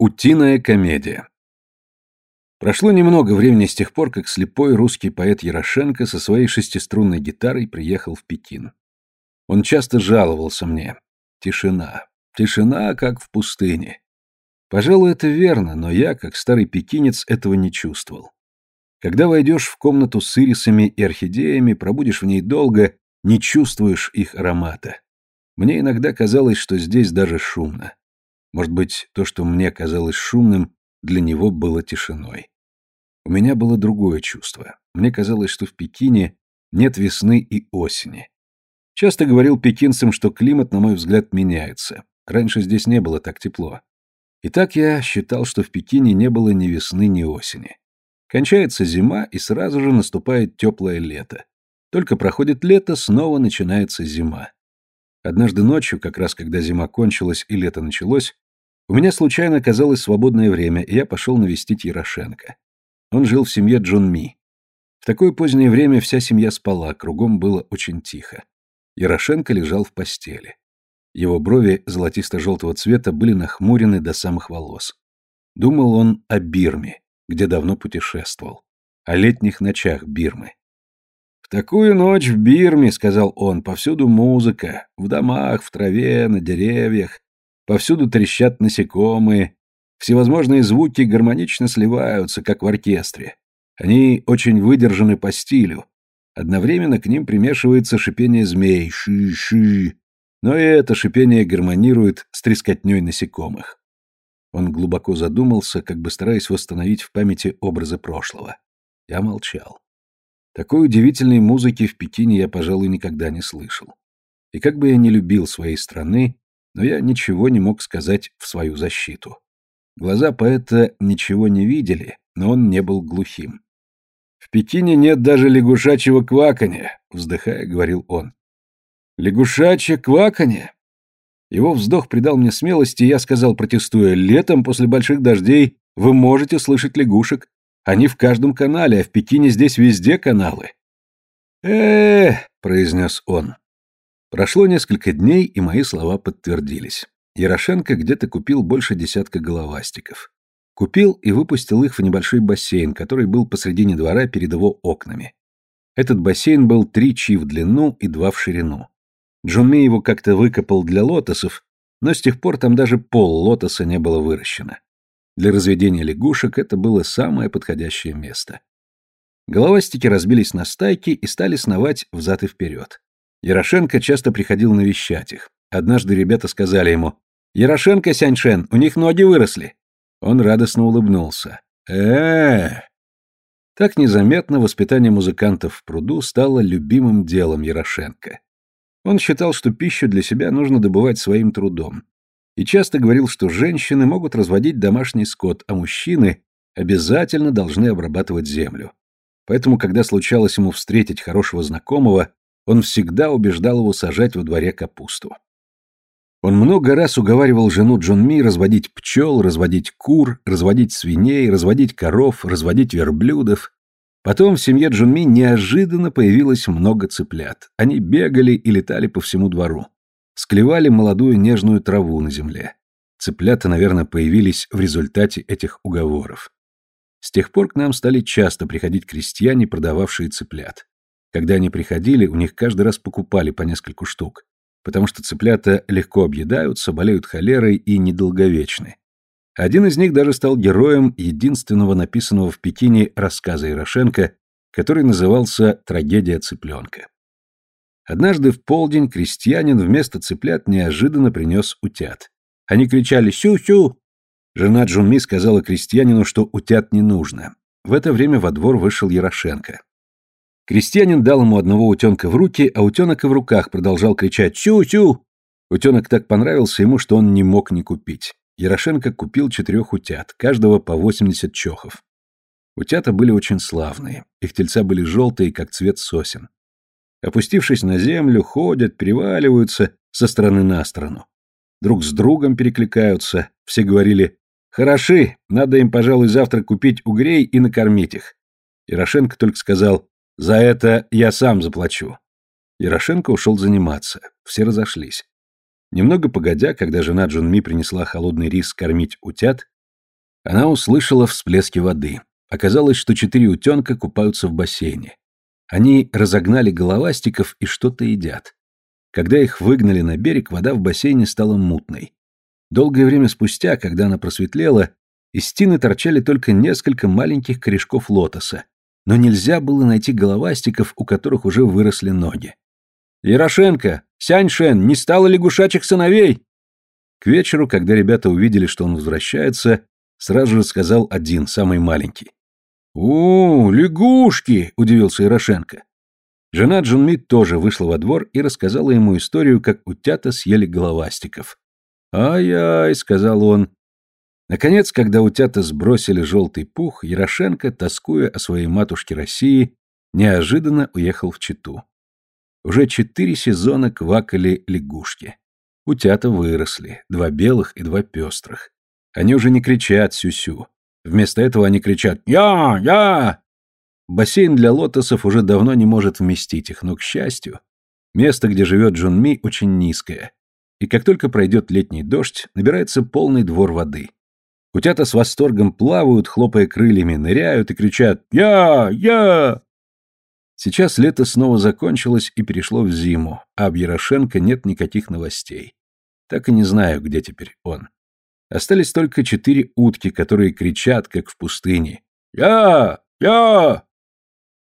Утиная комедия. Прошло немного времени с тех пор, как слепой русский поэт Ярошенко со своей шестиструнной гитарой приехал в Пекин. Он часто жаловался мне. Тишина. Тишина, как в пустыне. Пожалуй, это верно, но я, как старый пекинец, этого не чувствовал. Когда войдешь в комнату с ирисами и орхидеями, пробудешь в ней долго, не чувствуешь их аромата. Мне иногда казалось, что здесь даже шумно. Может быть, то, что мне казалось шумным, для него было тишиной. У меня было другое чувство. Мне казалось, что в Пекине нет весны и осени. Часто говорил пекинцам, что климат, на мой взгляд, меняется. Раньше здесь не было так тепло. И так я считал, что в Пекине не было ни весны, ни осени. Кончается зима, и сразу же наступает теплое лето. Только проходит лето, снова начинается зима. Однажды ночью, как раз когда зима кончилась и лето началось, у меня случайно оказалось свободное время, и я пошел навестить Ярошенко. Он жил в семье Джун Ми. В такое позднее время вся семья спала, кругом было очень тихо. Ярошенко лежал в постели. Его брови золотисто-желтого цвета были нахмурены до самых волос. Думал он о Бирме, где давно путешествовал, о летних ночах Бирмы. «В такую ночь в Бирме, — сказал он, — повсюду музыка, в домах, в траве, на деревьях, Повсюду трещат насекомые. Всевозможные звуки гармонично сливаются, как в оркестре. Они очень выдержаны по стилю. Одновременно к ним примешивается шипение змей «ши-ши». Но и это шипение гармонирует с трескотней насекомых. Он глубоко задумался, как бы стараясь восстановить в памяти образы прошлого. Я молчал. Такой удивительной музыки в Пекине я, пожалуй, никогда не слышал. И как бы я не любил своей страны, но я ничего не мог сказать в свою защиту. Глаза поэта ничего не видели, но он не был глухим. «В Пекине нет даже лягушачьего кваканья», — вздыхая, говорил он. «Лягушачье кваканье?» Его вздох придал мне смелости, и я сказал, протестуя, «Летом после больших дождей вы можете слышать лягушек. Они в каждом канале, а в Пекине здесь везде каналы». «Э-э-э», произнес он, Прошло несколько дней, и мои слова подтвердились. Ярошенко где-то купил больше десятка головастиков. Купил и выпустил их в небольшой бассейн, который был посредине двора перед его окнами. Этот бассейн был три чи в длину и два в ширину. Джунми его как-то выкопал для лотосов, но с тех пор там даже пол лотоса не было выращено. Для разведения лягушек это было самое подходящее место. Головастики разбились на стайки и стали сновать взад и вперед. Ярошенко часто приходил навещать их. Однажды ребята сказали ему «Ярошенко, Сяньшен, у них ноги выросли». Он радостно улыбнулся. э Так незаметно воспитание музыкантов в пруду стало любимым делом Ярошенко. Он считал, что пищу для себя нужно добывать своим трудом. И часто говорил, что женщины могут разводить домашний скот, а мужчины обязательно должны обрабатывать землю. Поэтому, когда случалось ему встретить хорошего знакомого, он всегда убеждал его сажать во дворе капусту. Он много раз уговаривал жену Джунми разводить пчел, разводить кур, разводить свиней, разводить коров, разводить верблюдов. Потом в семье Джунми неожиданно появилось много цыплят. Они бегали и летали по всему двору. Склевали молодую нежную траву на земле. Цыплята, наверное, появились в результате этих уговоров. С тех пор к нам стали часто приходить крестьяне, продававшие цыплят. Когда они приходили, у них каждый раз покупали по нескольку штук, потому что цыплята легко объедаются, болеют холерой и недолговечны. Один из них даже стал героем единственного написанного в Пекине рассказа Ярошенко, который назывался «Трагедия цыпленка». Однажды в полдень крестьянин вместо цыплят неожиданно принес утят. Они кричали «Сю-сю!». Жена Джунми сказала крестьянину, что утят не нужно. В это время во двор вышел Ярошенко. Крестьянин дал ему одного утенка в руки, а утенок и в руках продолжал кричать «Сю-сю!». Утенок так понравился ему, что он не мог не купить. Ярошенко купил четырех утят, каждого по 80 чохов. Утята были очень славные, их тельца были желтые, как цвет сосен. Опустившись на землю, ходят, переваливаются со стороны на сторону. Друг с другом перекликаются, все говорили «Хороши, надо им, пожалуй, завтра купить угрей и накормить их». Ярошенко только сказал за это я сам заплачу. Ярошенко ушел заниматься. Все разошлись. Немного погодя, когда жена Джунми принесла холодный рис кормить утят, Она услышала всплески воды. Оказалось, что четыре утенка купаются в бассейне. Они разогнали головастиков и что-то едят. Когда их выгнали на берег, вода в бассейне стала мутной. Долгое время спустя, когда она просветлела, из стены торчали только несколько маленьких корешков лотоса, но нельзя было найти головастиков, у которых уже выросли ноги. «Ярошенко! Сяньшен! Не стало лягушачьих сыновей!» К вечеру, когда ребята увидели, что он возвращается, сразу же сказал один, самый маленький. «У, лягушки!» — удивился Ярошенко. Жена Джунми тоже вышла во двор и рассказала ему историю, как утята съели головастиков. «Ай-ай», — сказал он. Наконец, когда утята сбросили желтый пух, Ярошенко, тоскуя о своей матушке России, неожиданно уехал в Читу. Уже четыре сезона квакали лягушки. Утята выросли, два белых и два пестрых. Они уже не кричат сю-сю. Вместо этого они кричат «Я! Я!». Бассейн для лотосов уже давно не может вместить их, но, к счастью, место, где живет Джун Ми, очень низкое. И как только пройдет летний дождь, набирается полный двор воды. Утята с восторгом плавают, хлопая крыльями, ныряют и кричат «Я! Я!». Сейчас лето снова закончилось и перешло в зиму, а об Ярошенко нет никаких новостей. Так и не знаю, где теперь он. Остались только четыре утки, которые кричат, как в пустыне. «Я! Я!»